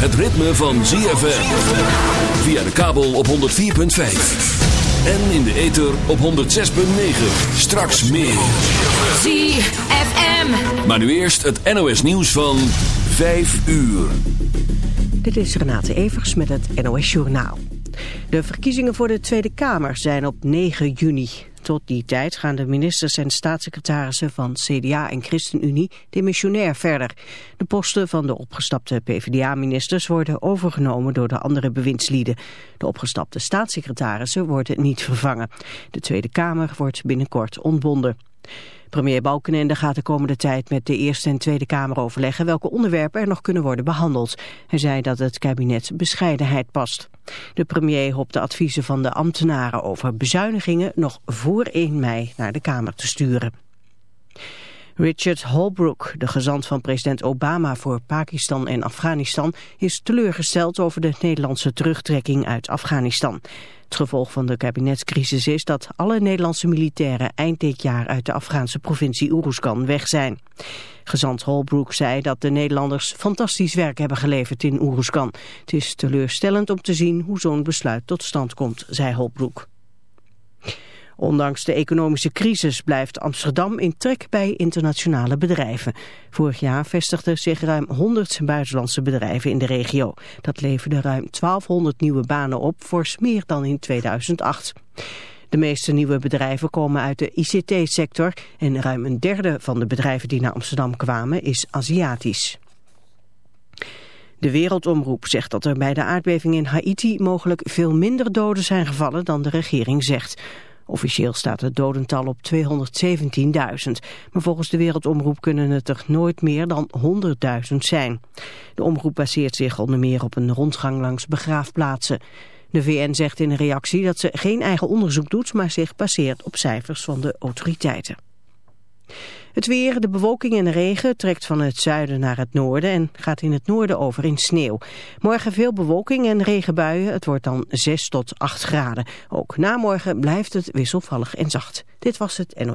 het ritme van ZFM. Via de kabel op 104.5. En in de ether op 106.9. Straks meer. ZFM. Maar nu eerst het NOS nieuws van 5 uur. Dit is Renate Evers met het NOS Journaal. De verkiezingen voor de Tweede Kamer zijn op 9 juni. Tot die tijd gaan de ministers en staatssecretarissen van CDA en ChristenUnie demissionair verder. De posten van de opgestapte PvdA-ministers worden overgenomen door de andere bewindslieden. De opgestapte staatssecretarissen worden niet vervangen. De Tweede Kamer wordt binnenkort ontbonden. Premier Balkenende gaat de komende tijd met de Eerste en Tweede Kamer overleggen welke onderwerpen er nog kunnen worden behandeld. Hij zei dat het kabinet bescheidenheid past. De premier hoopt de adviezen van de ambtenaren over bezuinigingen nog voor 1 mei naar de Kamer te sturen. Richard Holbrooke, de gezant van president Obama voor Pakistan en Afghanistan, is teleurgesteld over de Nederlandse terugtrekking uit Afghanistan. Het gevolg van de kabinetscrisis is dat alle Nederlandse militairen eind dit jaar uit de Afghaanse provincie Uruzgan weg zijn. Gezant Holbrooke zei dat de Nederlanders fantastisch werk hebben geleverd in Uruzgan. Het is teleurstellend om te zien hoe zo'n besluit tot stand komt, zei Holbrooke. Ondanks de economische crisis blijft Amsterdam in trek bij internationale bedrijven. Vorig jaar vestigden zich ruim 100 buitenlandse bedrijven in de regio. Dat leverde ruim 1200 nieuwe banen op, fors meer dan in 2008. De meeste nieuwe bedrijven komen uit de ICT-sector en ruim een derde van de bedrijven die naar Amsterdam kwamen is Aziatisch. De Wereldomroep zegt dat er bij de aardbeving in Haiti mogelijk veel minder doden zijn gevallen dan de regering zegt. Officieel staat het dodental op 217.000. Maar volgens de Wereldomroep kunnen het er nooit meer dan 100.000 zijn. De omroep baseert zich onder meer op een rondgang langs begraafplaatsen. De VN zegt in een reactie dat ze geen eigen onderzoek doet, maar zich baseert op cijfers van de autoriteiten. Het weer, de bewolking en de regen trekt van het zuiden naar het noorden en gaat in het noorden over in sneeuw. Morgen veel bewolking en regenbuien, het wordt dan 6 tot 8 graden. Ook na morgen blijft het wisselvallig en zacht. Dit was het en.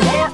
To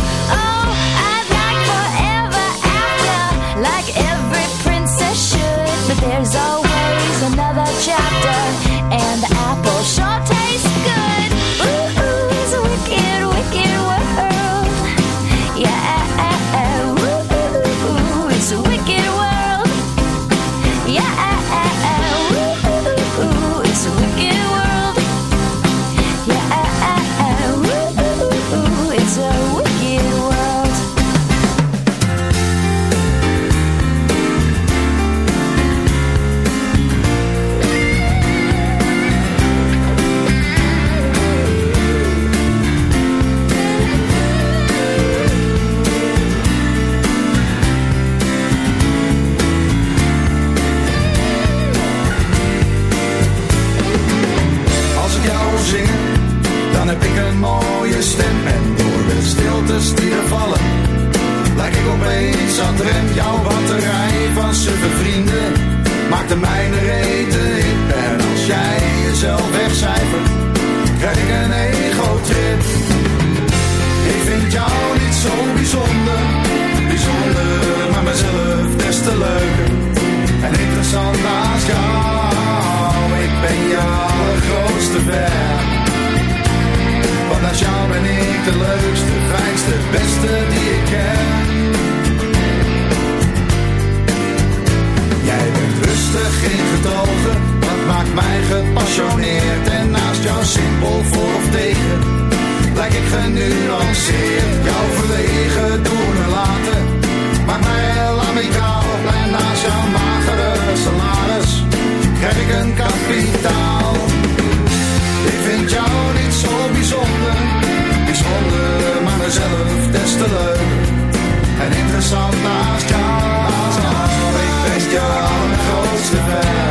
Jouw batterij van suffe vrienden maakt de mijne rete hip. En als jij jezelf wegcijfert, krijg ik een ego-trip. Ik vind jou niet zo bijzonder, bijzonder, maar mezelf des te leuker. En interessant naast jou, ik ben je allergrootste fan. Want naast jou ben ik de leukste, mij gepassioneerd. En naast jou simpel voor of tegen, lijk ik genuanceerd. Jouw verlegen doen en laten, maakt mij heel amicaal. En naast jouw magere salaris, krijg ik een kapitaal. Ik vind jou niet zo bijzonder, bijzonder, maar mezelf des te leuk. En interessant naast jou, ik ben je allergrootste fan.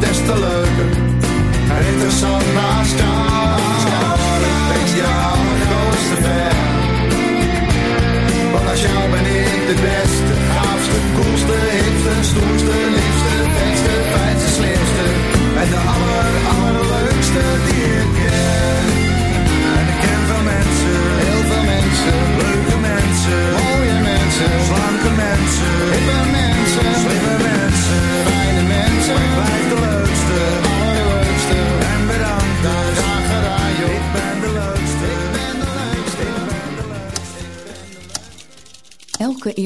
Des te leuker. Interessant naast jou, ik ben jouw grootste. Want als jou ben ik de beste, gaafste, koelste, hipste, stoerste, liefste, beste, fijnste, slimste. En de aller, allerleukste die ik ken. En ik ken veel mensen, heel veel mensen, leuke mensen, mooie mensen, slanke mensen, hippe mensen,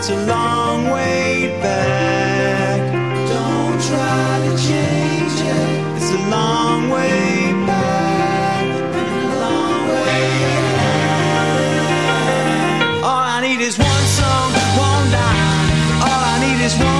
it's a long way back. Don't try to change it. It's a long way back. A long way back. All I need is one song, one line. All I need is one.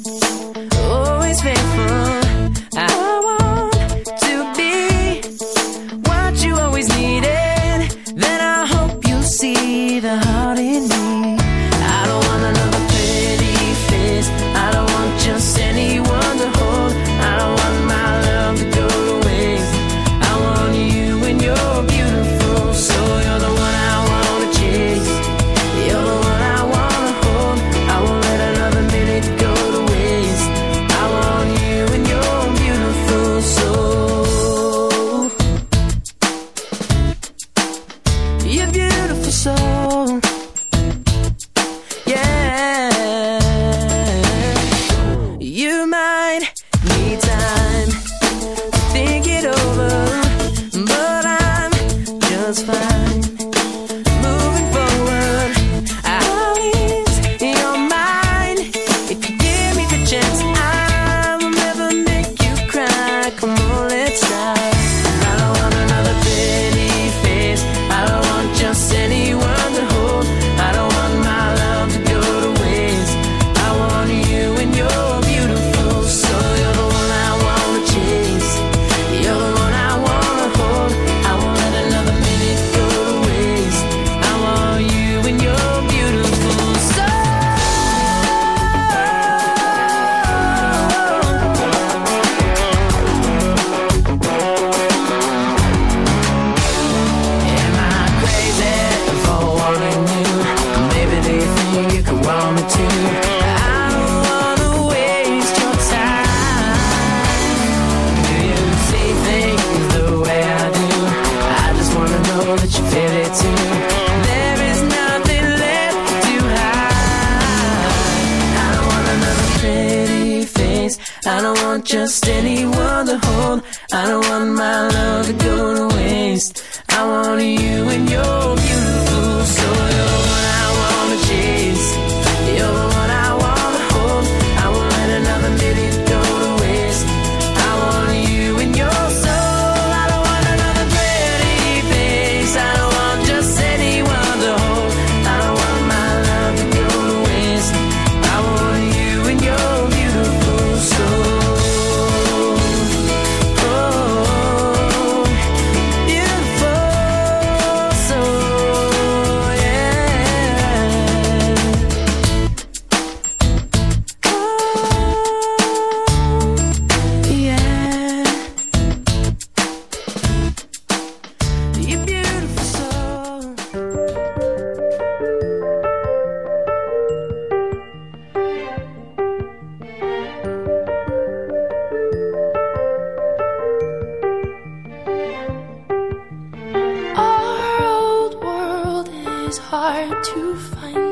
is hard to find.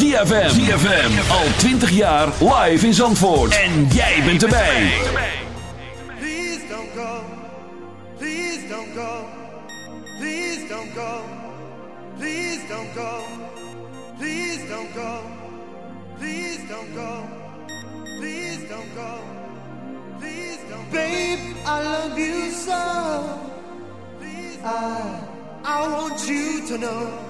ZFM. ZFM. Al 20 jaar live in Zandvoort. En jij bent erbij. Please don't go. Please don't go. Please don't don't go. Please don't go. Please don't go. Please don't go. Please don't go. Babe, I love you so. I, I want you to know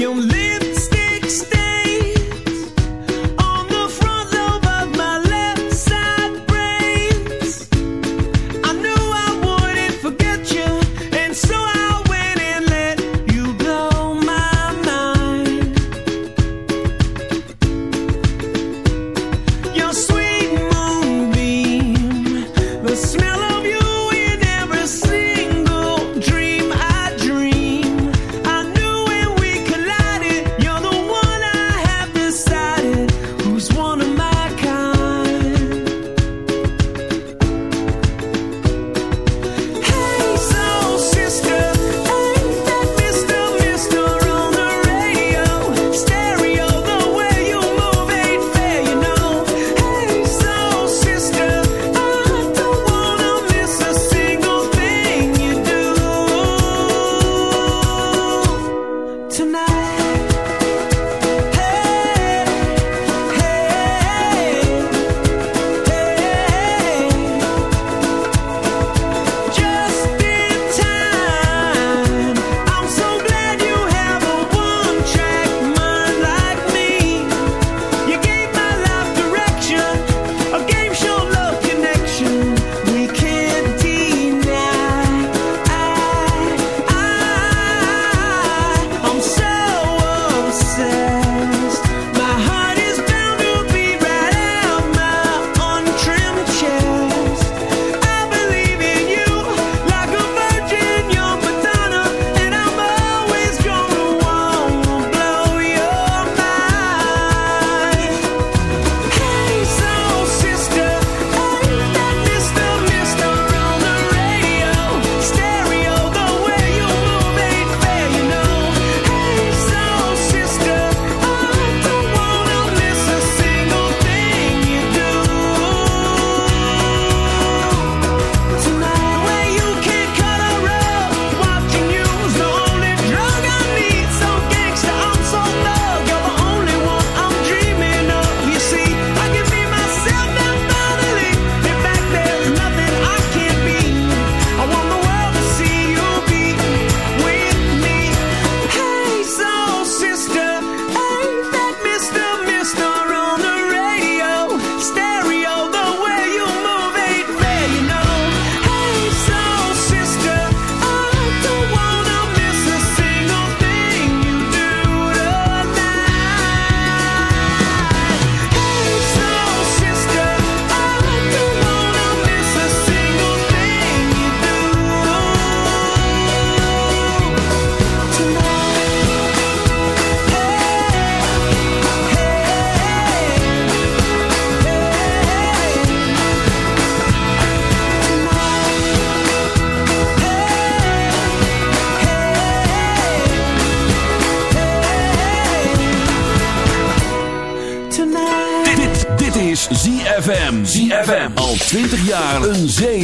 You live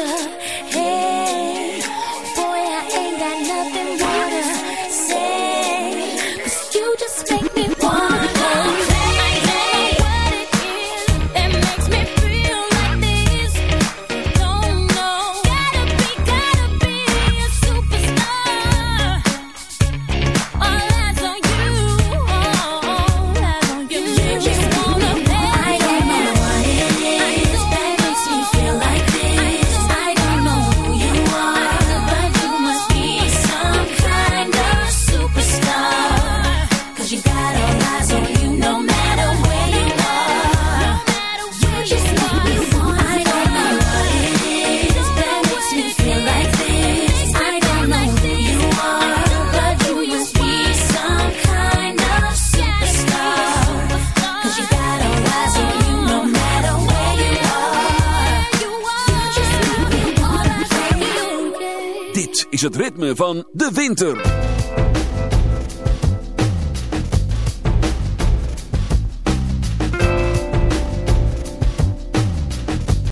closer van de winter.